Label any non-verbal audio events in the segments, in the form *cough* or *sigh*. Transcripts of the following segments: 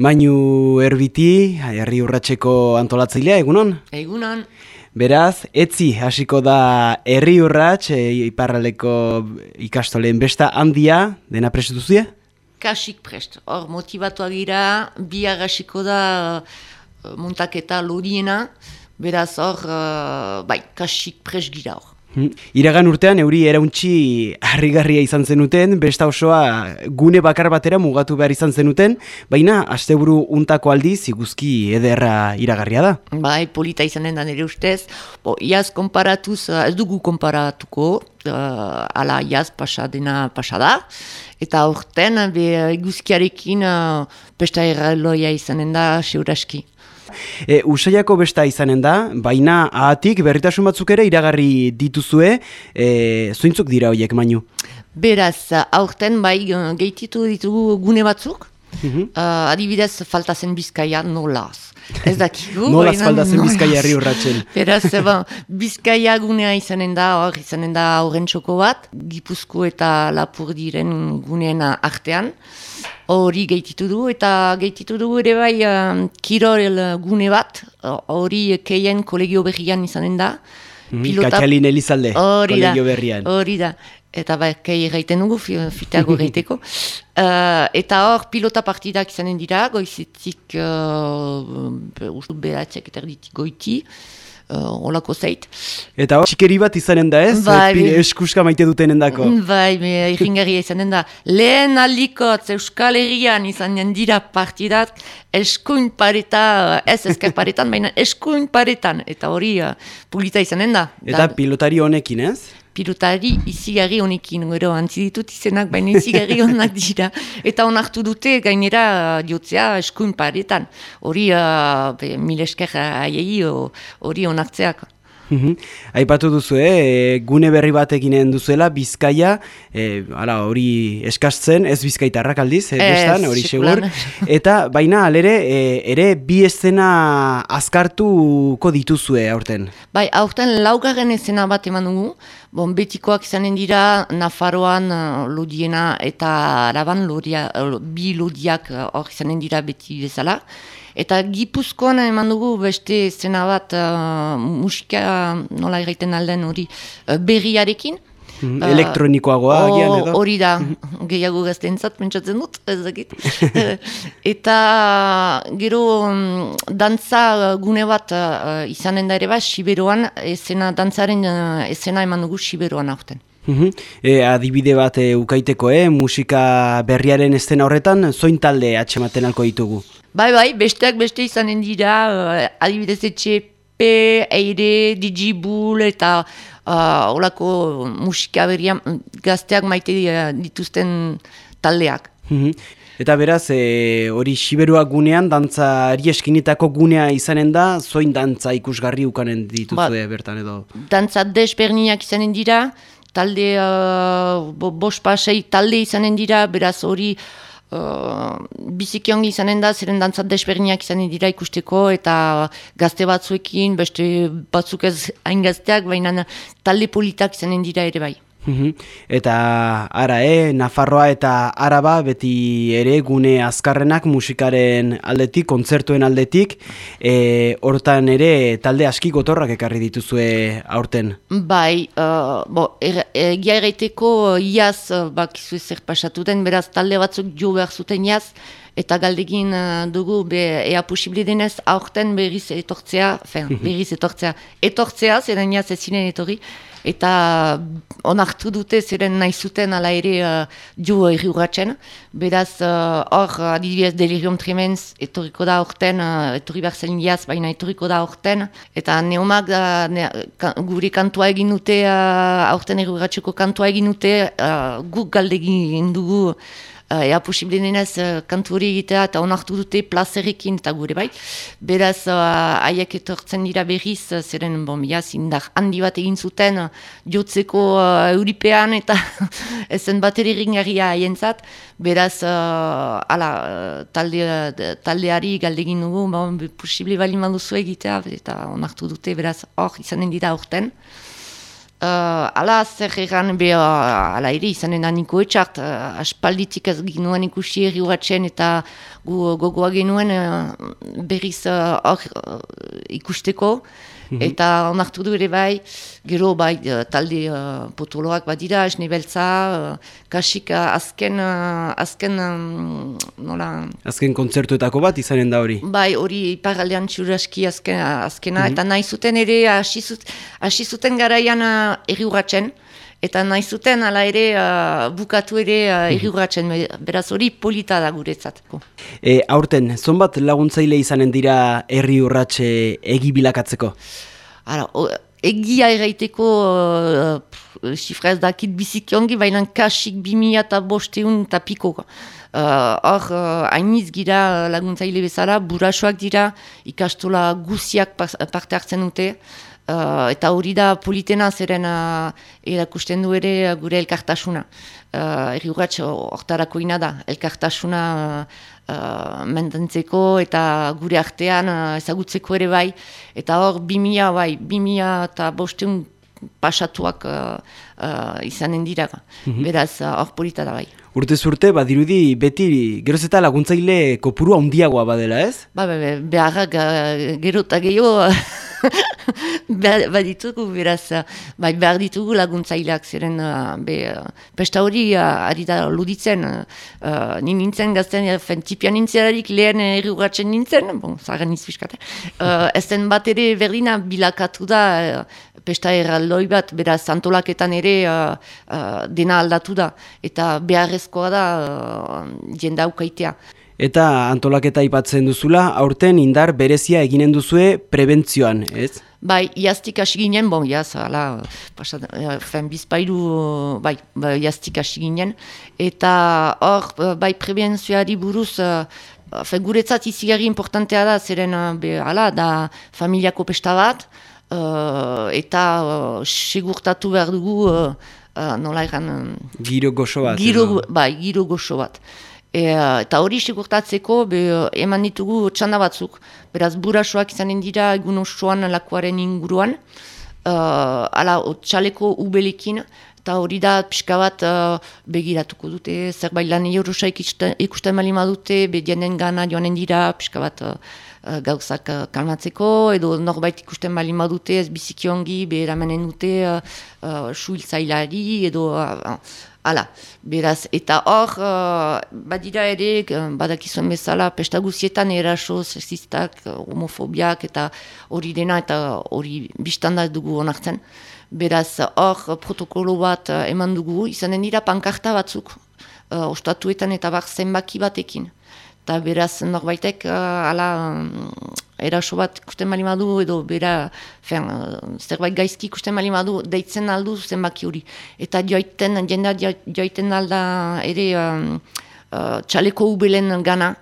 Mainu erbiti, herri urratxeko antolatzailea, egunon? Egunon. Beraz, etzi hasiko da herri urratx, e, iparraleko ikastoleen besta handia, dena prestu duzia? Kasik prest. Hor, motivatuak gira, biar hasiko da uh, muntaketa loriena, beraz hor, uh, bai, kasik prest gira hor. Hmm. Iragan urtean euri erauntxi harrigarria izan zenuten, besta osoa gune bakar batera mugatu behar izan zenuten, baina asteburu untako aldiz iguzki ederra iragarria da. Bai, polita izanen da nire ustez, bo, iaz konparatuz, ez dugu konparatuko, uh, ala iaz pasa dena pasa da, eta horten be, iguzkiarekin uh, besta erraloia izanen da seuraski. E, usaiako besta izanen da, baina ahatik berritasun batzuk ere iragarri dituzue, e, zointzuk dira horiek mainu? Beraz, aurten bai gehititu ditugu gune batzuk, uh, adibidez falta zen bizkaia nolaz. Ez dakigu. *laughs* nolaz falta zen bizkaia herri urratzen. Beraz, *laughs* bon, bizkaia gunea izanen da, hor izanen da horren txoko bat, gipuzko eta lapur diren guneen artean hori gehititu du, eta gehititu du ere bai uh, kirorel gune bat, hori keien kolegio berrian izanen da. Mm -hmm, Katxalin Elizalde, kolegio berrian. Hori da, eta bai, kei gaiten dugu, fiteago gaiteko. *laughs* uh, eta hor pilota partidak izanen dira, goizetik uh, ustu eta erditik goiti, uh, olako zeit. Eta hor, txikeri bat izanen da ez? Bai, e, eskuska maite duten endako. Bai, irringarria izanen da. Lehen aldikotz Euskal Herrian izanen dira partidak eskuin pareta, ez ezker paretan, baina eskuin paretan. Eta hori uh, pulita izanen da. Eta da, pilotari honekin ez? Pilotari izigarri honekin, gero antzi ditut izenak, baina izigarri *laughs* honak dira. Eta onartu dute gainera diotzea eskuin paretan. Hori uh, mil esker aiei hori onartzeak. Mhm. Aipatu duzu, eh? gune berri bat eginen duzuela, bizkaia, e, hori eskasten, ez bizkaitarrak aldiz, e, bestan, hori segur. Eta baina alere, e, ere bi eszena azkartuko dituzue aurten. Bai, aurten laugarren eszena bat eman dugu, bon, betikoak izanen dira, Nafaroan lodiena eta araban lodia, bi lodiak hor izanen dira beti bezala. Eta gipuzkoan eman dugu beste zena bat uh, musika nola egiten alden hori uh, berriarekin. Mm, elektronikoagoa agian edo? Hori da, gehiago gaztentzat pentsatzen dut, ez dakit. *laughs* Eta gero um, dantza gune bat uh, izanen da ere bat, Siberoan, ezena, dantzaren uh, ezena eman dugu Siberoan aurten. Mm e, adibide bat e, ukaiteko, eh? musika berriaren estena horretan, zoin talde atxematen alko ditugu? Bai, bai, besteak beste izanen dira, uh, adibidez etxepe, eire, digibul, eta uh, olako musika berrian gazteak maite dituzten taldeak. Mhm. Eta beraz, e, hori siberuak gunean, dantzari eskinetako gunea izanen da, zoin dantza ikusgarri ukanen dituzue ba, bertan edo? Dantza desperniak izanen dira, talde, uh, bo, pasei talde izanen dira, beraz hori uh, biziki ongi izanen da, ziren dantzat desberniak izanen dira ikusteko, eta gazte batzuekin, beste batzuk ez hain gazteak, baina talde politak izanen dira ere bai. Mhm. Eta ara, e, Nafarroa eta Araba beti ere gune azkarrenak musikaren aldetik, kontzertuen aldetik, e, hortan ere talde aski gotorrak ekarri dituzue aurten. Bai, uh, bo, er, egia erraiteko iaz bakizu zer pasatu den, beraz talde batzuk jo behar zuten iaz, eta galdegin dugu be, ea posible denez aurten berriz etortzea, fen, berriz etortzea, etortzea, zeren iaz ez etorri, eta onartu dute ziren nahi zuten ala ere uh, jo erri urratzen. Beraz, uh, hor, uh, adibidez delirium tremens, etoriko da orten, uh, etorri behar zen jaz, baina etoriko da orten. Eta neomak uh, ne, gure kantua egin dute, uh, aurten erri kantua egin dute, uh, guk galdegin dugu, ea posible denez uh, kantu hori egitea eta onartu dute plazerrekin eta gure bai. Beraz, uh, aiek etortzen dira berriz, zeren, bon, jaz, indar handi bat egin zuten, jotzeko uh, euripean eta *laughs* ezen bat ere ringarria haientzat. Beraz, uh, ala, talde, taldeari galdegin dugu, bon, posible bali manduzu egitea eta onartu dute, beraz, hor izanen dira horten. Uh, ala zer egan be, uh, ala ere izanen aniko etxart, uh, aspalditik ez ginuen ikusi erri eta gu gogoa genuen uh, berriz uh, uh, ikusteko. Mhm. Eta onartu du ere bai, gero bai talde uh, potoloak badira, esne beltza, uh, kasik uh, azken, uh, azken, um, nola... Azken kontzertuetako bat izanen da hori? Bai, hori iparaldean txuraski azken, azkena, mm eta nahi zuten ere, hasi zuten garaian uh, erri Eta nahi zuten, ala ere, uh, bukatu ere uh, beraz hori polita da guretzat. E, aurten, zonbat laguntzaile izanen dira herri urratxe egibilakatzeko? Ara, egia erraiteko uh, sifra ez dakit bizikiongi, baina kasik bimia eta bosteun eta piko. Hor, uh, hainiz gira laguntzaile bezala, burasoak dira, ikastola guziak parte hartzen dute, Uh, eta hori da politena zeren uh, erakusten du ere gure elkartasuna. Uh, Eri urratx hortarako ina da, elkartasuna uh, mententzeko eta gure artean uh, ezagutzeko ere bai. Eta hor, bimia bai, bimia eta bosteun pasatuak uh, uh, izanen dira. Mhm. Beraz, hor uh, polita da bai. Urte zurte, badirudi beti geroz eta laguntzaile kopurua handiagoa badela ez? Ba, ba beharrak uh, gero eta gehiago *laughs* behar ditugu, beraz, bai, behar ditugu laguntzaileak ziren, uh, be, uh, pesta hori ari da luditzen, uh, ni nintzen gazten, fen tipian nintzerarik lehen errugatzen nintzen, bon, zagen izfiskate, uh, ez *laughs* den bat ere berdina bilakatu da, uh, pesta erraldoi bat, beraz, antolaketan ere uh, uh, dena aldatu da, eta beharrezkoa da uh, jenda aukaitea. Eta antolaketa aipatzen duzula, aurten indar berezia eginen duzue prebentzioan, ez? Bai, jaztik hasi ginen, bon, jaz, ala, pasat, eh, fen bizpailu, bai, bai, jaztik hasi ginen, eta hor, bai, prebentzioari buruz, uh, fe, guretzat izigarri importantea da, zeren, be, ala, da familiako pesta bat, uh, eta uh, segurtatu behar dugu, uh, nola egan... Giro goxo bat. Giro, bai, giro goxo bat. E, eta hori sigurtatzeko be, eman ditugu txanda batzuk. Beraz, burasoak izanen dira egun osoan lakuaren inguruan. Uh, ala, txaleko ubelekin. Eta hori da pixka bat uh, begiratuko dute. Zerbait lan eurosa ikusten mali madute, be dienen gana joanen dira pixka bat uh, gauzak uh, kalmatzeko. Edo norbait ikusten mali madute ez bizikiongi, be eramenen dute uh, uh, suiltzailari edo... Hala, beraz, eta hor, uh, badira ere, uh, badakizuen bezala, pestaguzietan eraso, sexistak, homofobiak, eta hori dena, eta hori biztanda dugu onartzen. Beraz, hor, protokolo bat uh, eman dugu, izanen dira pankarta batzuk, uh, ostatuetan eta bar zenbaki batekin. Eta beraz, norbaitek, uh, ala, eraso bat ikusten mali madu edo bera fen, uh, zerbait gaizki ikusten mali madu deitzen aldu zenbaki hori. Eta joiten, jendea joiten alda ere um, uh, txaleko ubelen gana,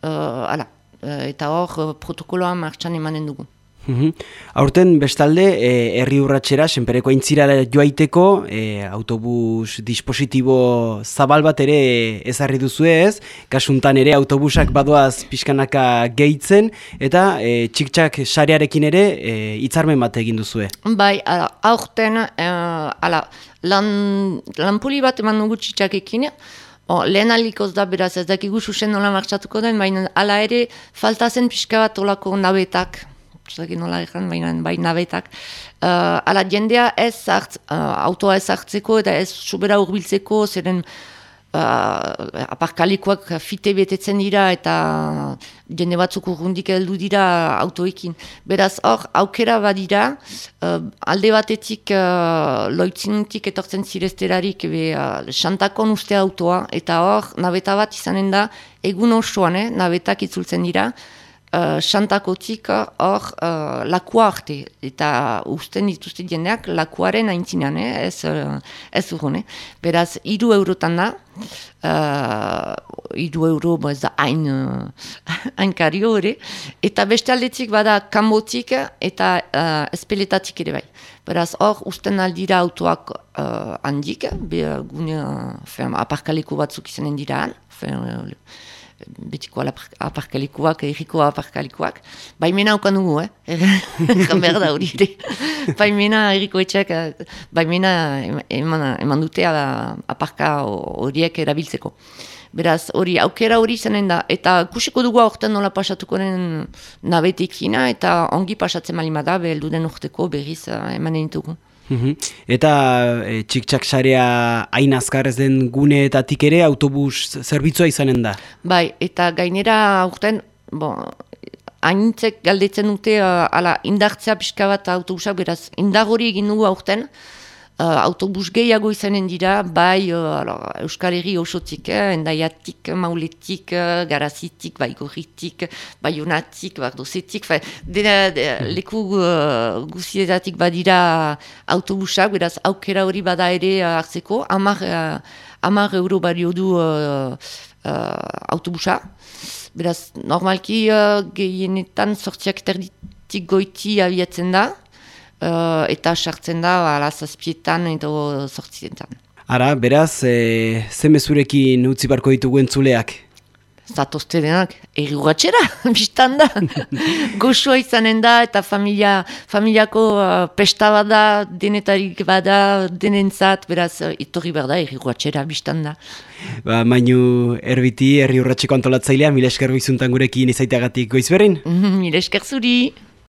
uh, ala, uh, eta hor uh, protokoloa martxan emanen dugu. Mhm. Aurten bestalde e, herri urratxera senpereko aintzira joaiteko e, autobus dispositibo zabal bat ere ezarri duzu ez, kasuntan ere autobusak badoaz pixkanaka gehitzen eta e, txik-txak sarearekin ere e, itzarmen bat egin duzue. Bai, aurten e, ala, lan, lan puli bat eman dugu txik-txakekin, O, lehen alikoz da beraz ez dakigu susen nola martxatuko den, baina ala ere falta zen pixka bat olako nabetak, zaki nola egin, baina bai nabetak. Uh, ala jendea ez zart, uh, autoa ez hartzeko eta ez sobera urbiltzeko, zeren uh, aparkalikoak fite betetzen dira eta jende batzuk urrundik heldu dira autoekin. Beraz hor, aukera badira, uh, alde batetik uh, loitzinutik etortzen zirezterarik be, uh, xantakon uste autoa, eta hor, nabeta bat izanen da, egun osoan, eh, nabetak itzultzen dira, xantakotik uh, hor uh, lakua arte, eta usten dituzte jendeak lakuaren aintzinan, eh? ez, uh, ez urrune. Beraz, iru eurotan da, uh, iru euro ez da hain, *laughs* uh, kario hori, eta beste aldetik bada kanbotik eta uh, espeletatik ere bai. Beraz, hor, usten aldira autoak uh, handik, be, gune, uh, aparkaleko batzuk izanen dira, betiko aparkalikuak, erriko aparkalikuak. Baimena haukan dugu, eh? *laughs* Behar da hori ere. *laughs* Baimena erriko etxeak, baimena eman, eman dutea aparka horiek erabiltzeko. Beraz, hori aukera hori zenen da. Eta kusiko dugu aurten nola pasatuko den nabetekina, eta ongi pasatzen malimada, beheldu den urteko berriz emanen ditugu. Mhm. Eta e, txik-txak sarea hain azkar ez den guneetatik ere autobus zerbitzua izanen da? Bai, eta gainera aurten, bon, haintzek galdetzen dute uh, ala indartzea pixka bat autobusak, beraz, indar hori egin dugu aurten, autobus gehiago izanen dira, bai uh, alor, Euskal Herri osotik, eh, endaiatik, mauletik, uh, garazitik, bai gorritik, bai unatik, bardozetik, dena de, leku uh, guzietatik badira autobusak, beraz aukera hori bada ere uh, hartzeko, amar, uh, amar euro bario du uh, uh, autobusa, beraz normalki uh, gehienetan sortziak terditik goiti abiatzen da, uh, eta sartzen da ala zazpietan edo sortzietan. Ara, beraz, e, ze mezurekin utzi barko ditugu entzuleak? Zatozte denak, errugatxera, *laughs* biztan da. *laughs* Goxua izanen da eta familia, familiako uh, pesta bada, denetarik bada, denentzat, beraz, itorri behar da, errugatxera, biztan da. Ba, mainu erbiti, erri urratxeko antolatzailea, mila esker gurekin izaiteagatik goizberin? *laughs* mila esker zuri.